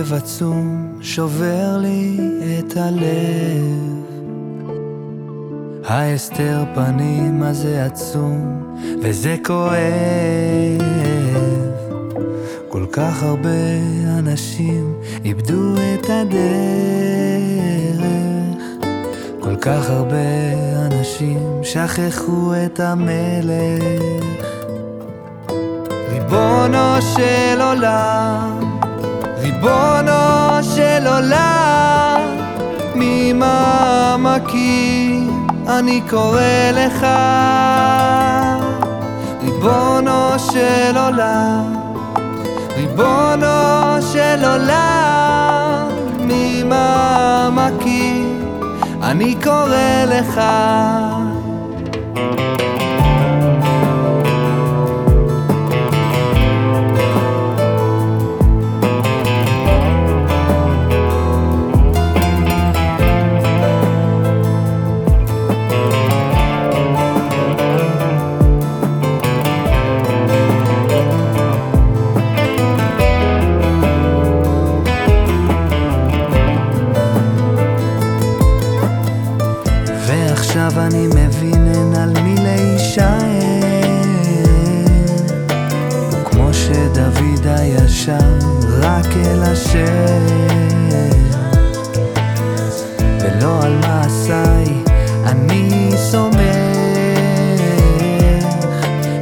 כאב עצום שובר לי את הלב. ההסתר פנים הזה עצום וזה כואב. כל כך הרבה אנשים איבדו את הדרך. כל כך הרבה אנשים שכחו את המלך. ריבונו של עולם של עולם, ממעמקים אני קורא לך. ריבונו של עולם, ריבונו של עולם, ממעמקים אני קורא לך. מבין אין על מי להישאר כמו שדוד הישר רק אל אשר ולא על מעשיי אני סומך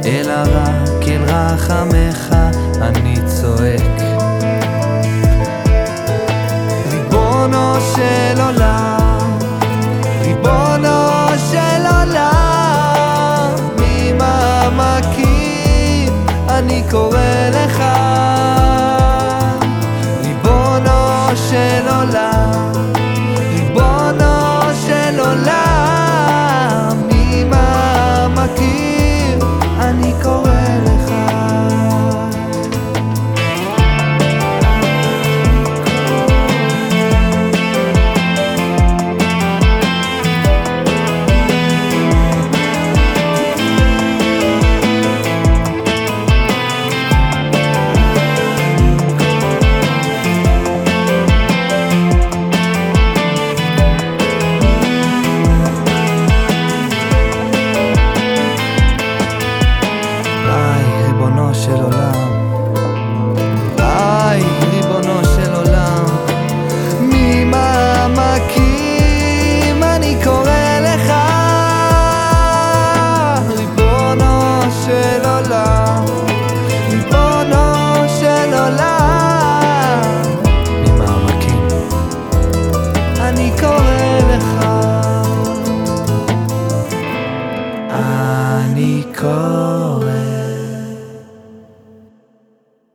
אלא רק אל רחמך אני צועק. ריבונו של עולם. קורא לך, ריבונו של עולם. של עולם. היי, ריבונו של עולם. ממעמקים אני קורא לך ריבונו של עולם. ריבונו של עולם. ממעמקים. אני קורא לך. אני קורא